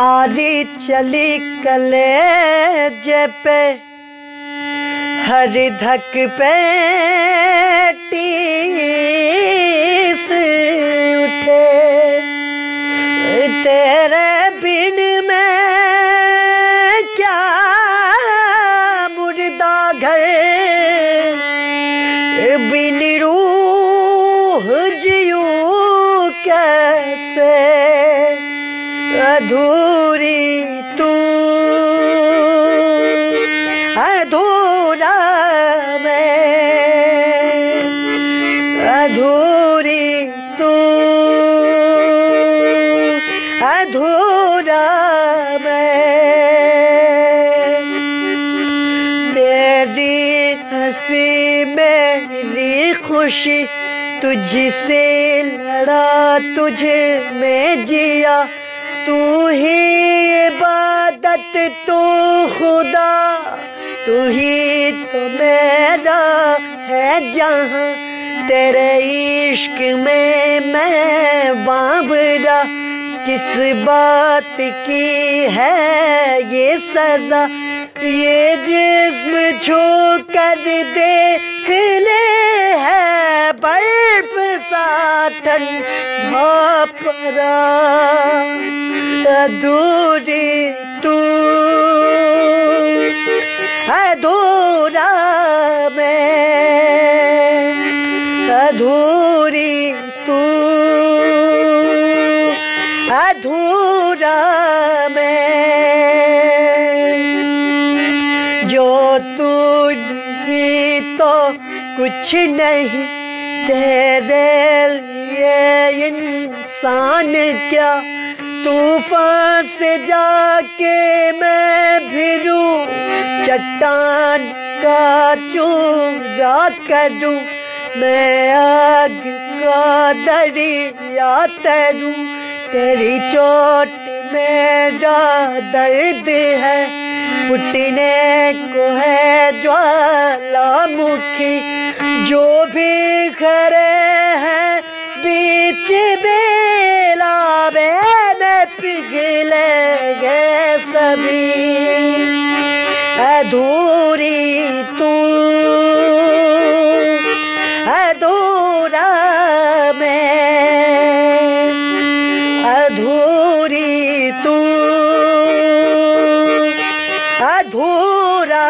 आरी चली कले पे, हर धक पे टीस उठे। तेरे बिन में क्या मुर्दा घर? बिन रूह अधूरी तू। अधूरा मैं। अधूरी तू। अधूरा मैं। तेरी हँसी, मेरी खुशी तुझसे लड़ा, तुझ में जिया। तू ही इबादत, तू खुदा। तू ही तो मेरा है जहाँ। तेरे इश्क में मैं बाबरा। किस बात की है ये सजा? ये जिस्म छू कर देख सा ठंडा परा अधूरी तू। अधूरा मैं, अधूरी तू। अधूरा मैं, जो तू नहीं तो कुछ नहीं, तेरे इंसान क्या? तूफ़ान से जाके मैं फिरू, चट्टान का चूरा करूँ मैं आग का दरिया तरूं। तेरी चोट मेरा दर्द है, फुटने को है ज्वालामुखी। जो भी खड़े हैं बीच बेला में पिघलेंगे सभी। अधूरी तू अधूरा मैं अधूरी तू अधूरा